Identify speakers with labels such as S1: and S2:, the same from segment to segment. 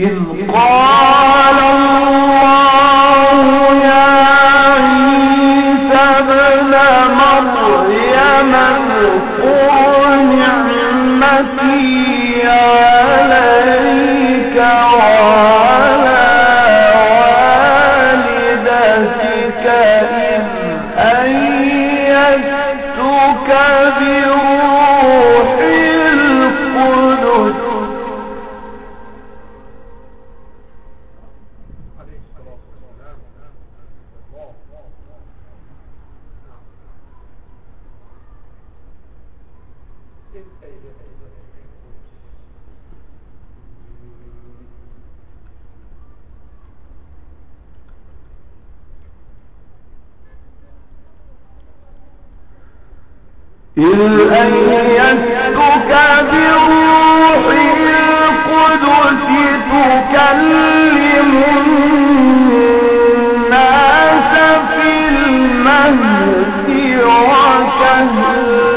S1: إذ قال إذ أيدتك بروح القدس تكلم الناس في المهد وكهلا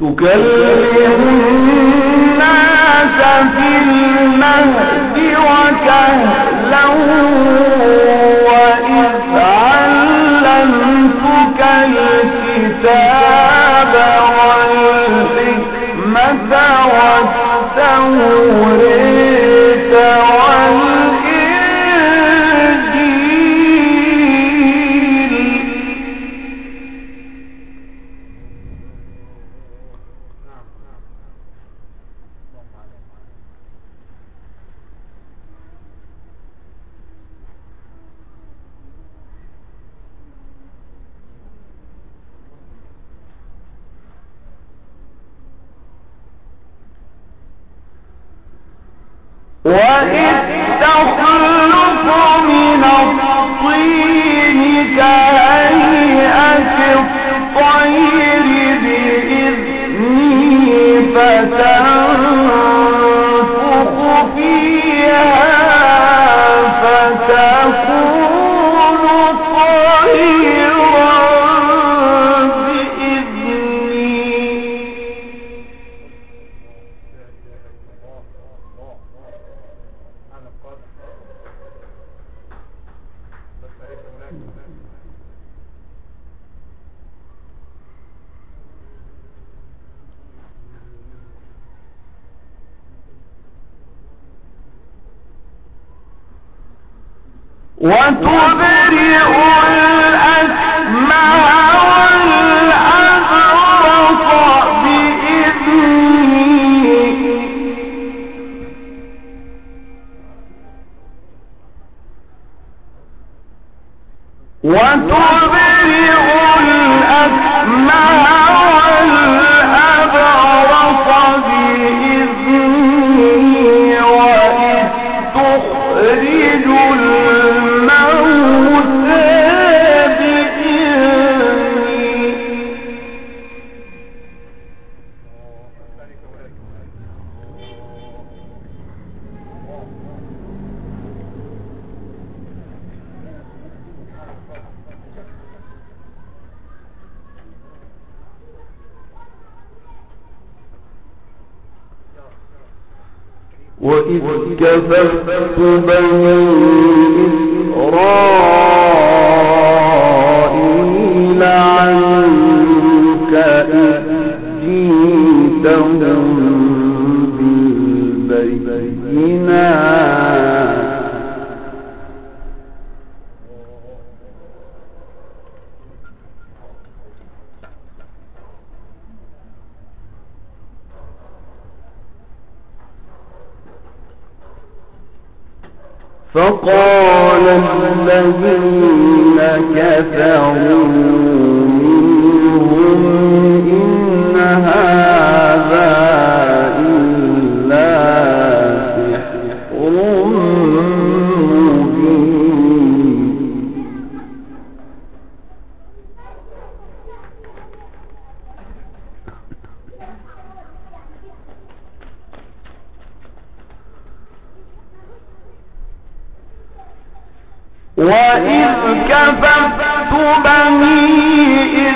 S1: تكلم الناس في المهد وكهلا وإذ علمتك الكتاب والحكمة والتوريث وتبرئ وإذ كففت بني إسرائيل وإذ كففت بني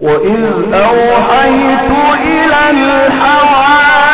S1: وإذ أوحيت إلى الحواريين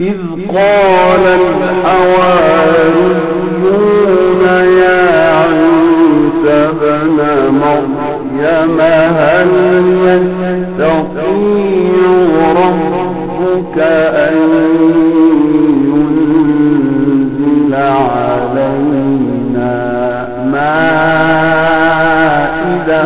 S1: إذ قال الحواريون يا عيسى بن مريم هل يستطيع ربك أن ينزل علينا مائدة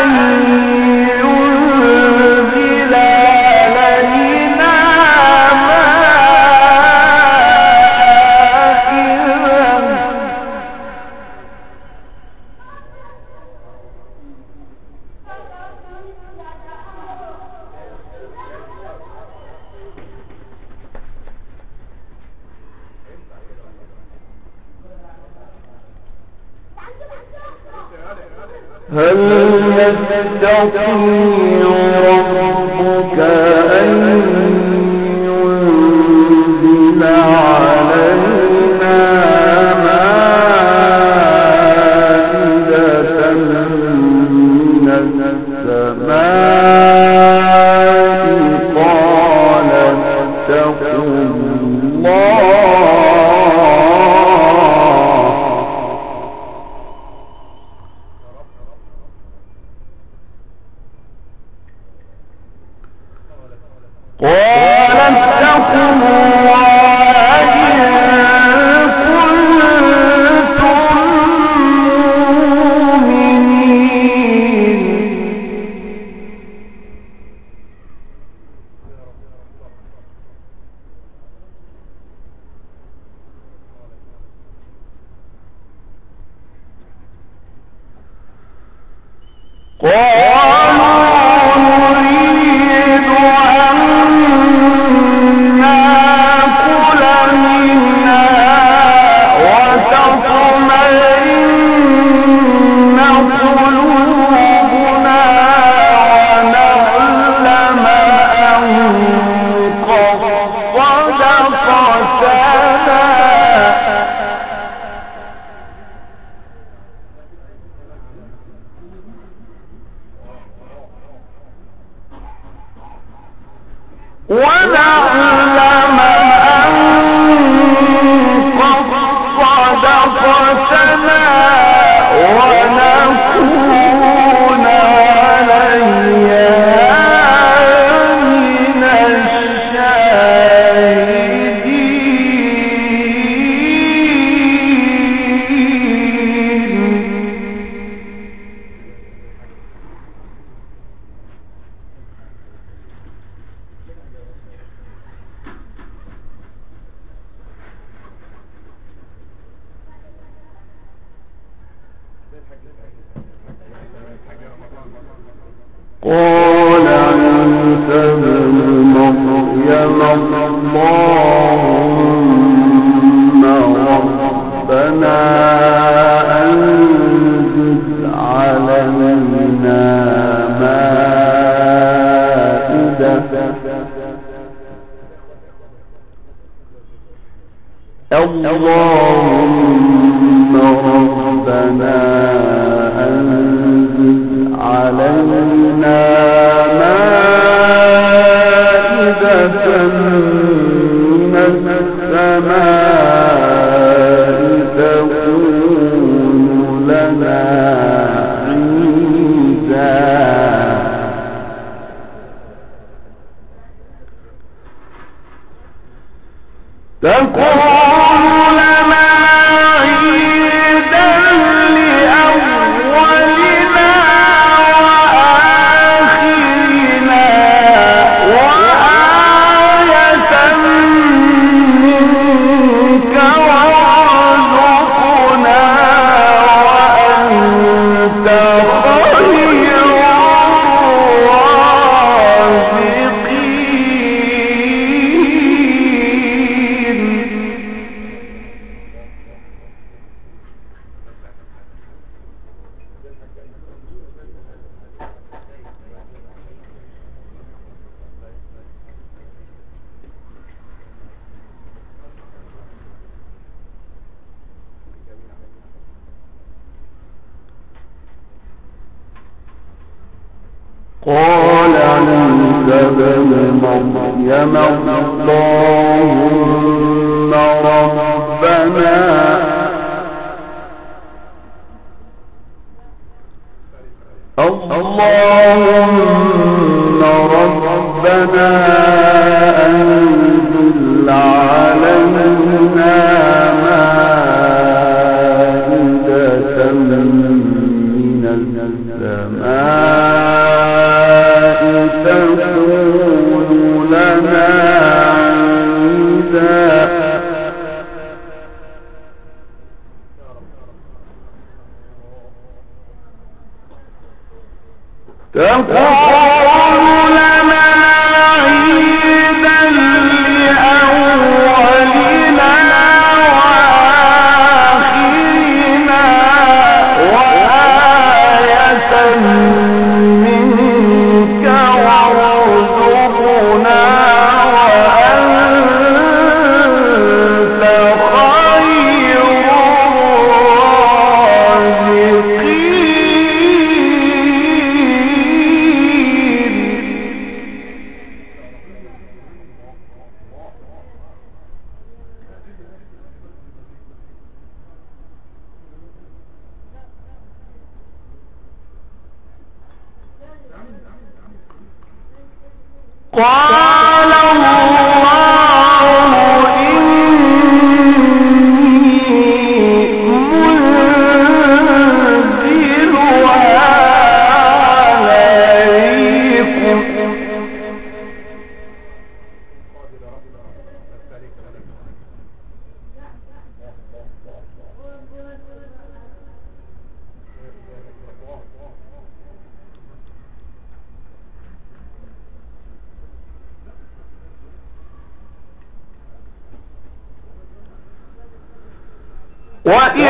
S1: أن الكافرون مائدة قال عيسى بن مريم اللهم ربنا الله وإن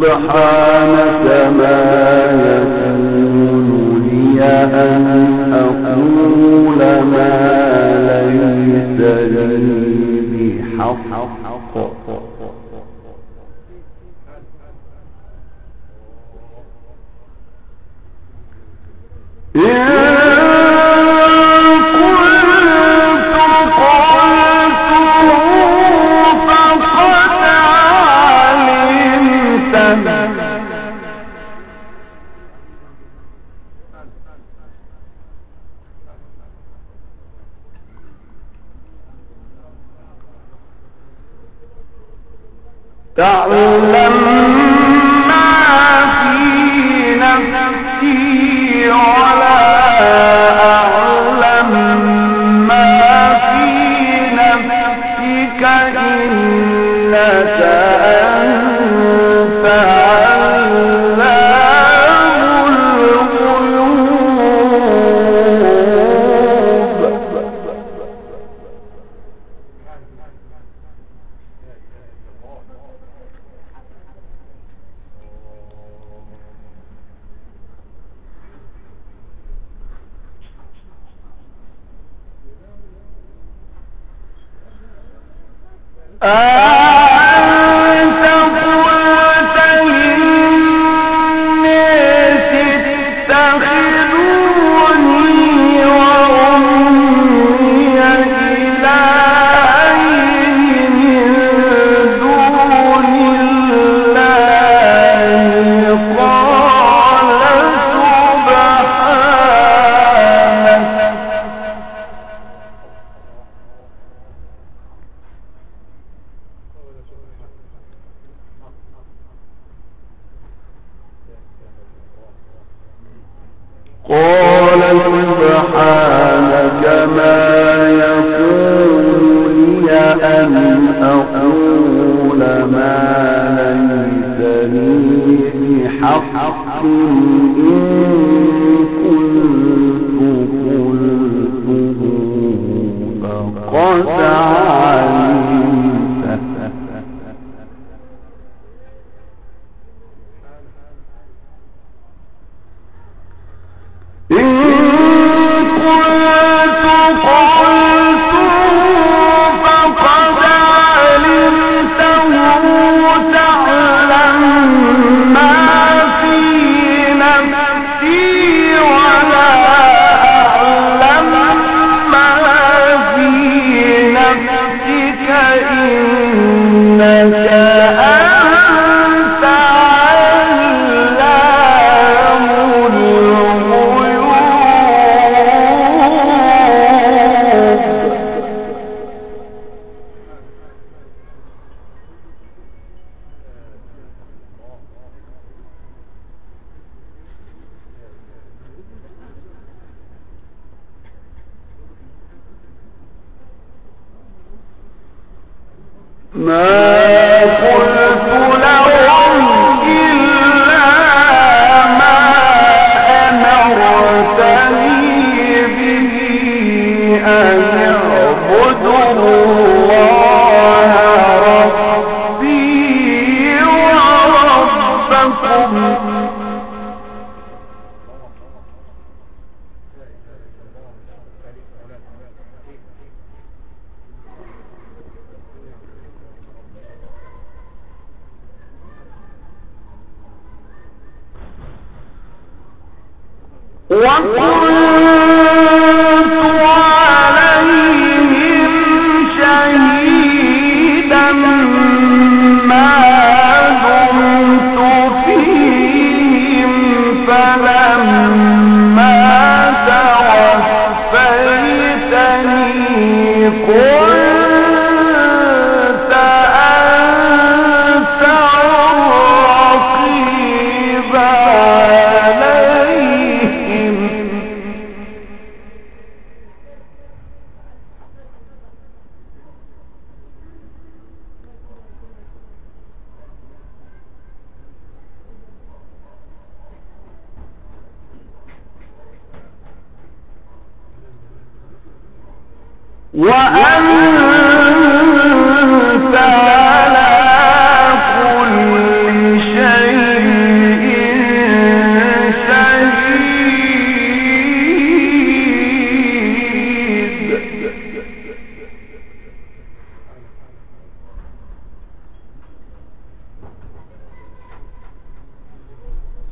S1: سبحانك ما يكون لي أن وقل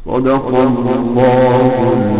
S1: صدق الله.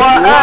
S1: قال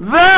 S1: الله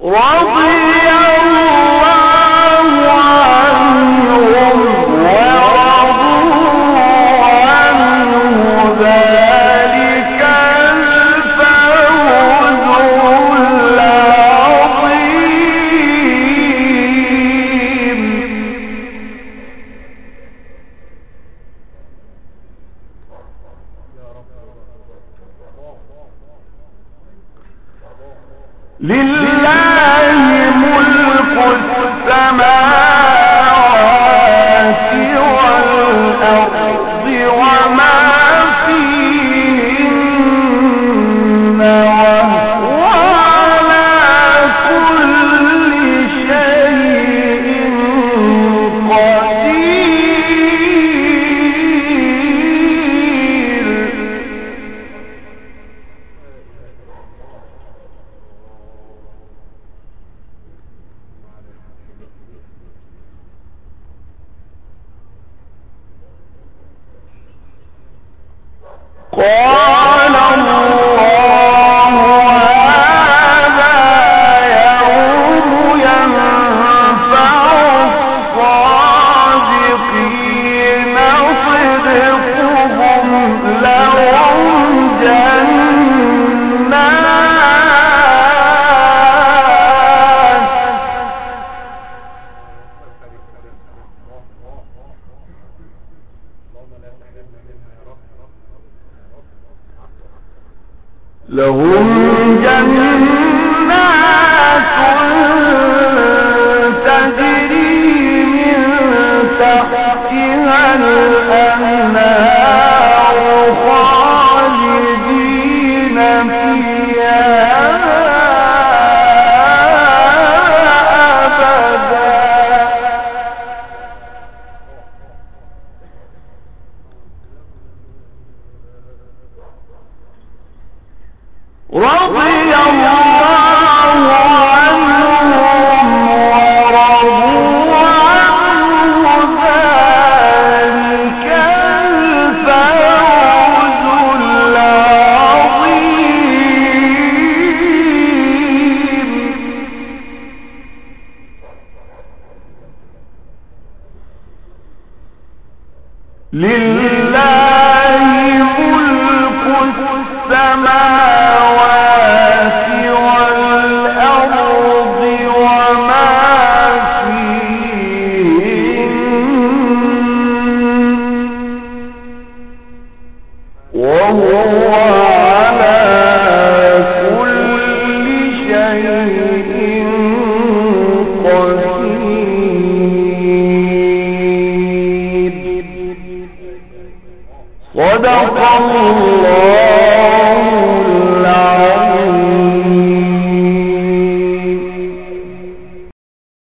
S1: رضي صدق الله